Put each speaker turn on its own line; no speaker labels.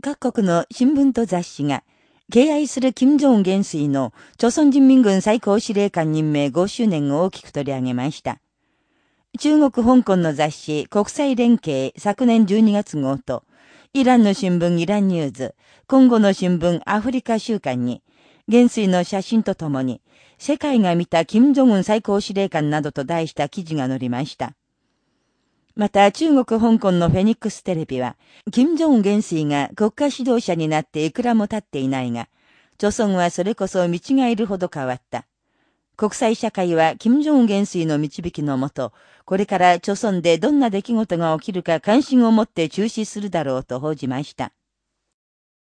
各国の新聞と雑誌が、敬愛する金正恩元帥の、朝鮮人民軍最高司令官任命5周年を大きく取り上げました。中国香港の雑誌、国際連携昨年12月号と、イランの新聞イランニューズ、今後の新聞アフリカ週間に、元帥の写真とともに、世界が見た金正恩最高司令官などと題した記事が載りました。また中国香港のフェニックステレビは、金正恩元帥が国家指導者になっていくらも経っていないが、朝鮮はそれこそ道がいるほど変わった。国際社会は金正恩元帥の導きのもと、これから朝鮮でどんな出来事が起きるか関心を持って注視するだろうと報じました。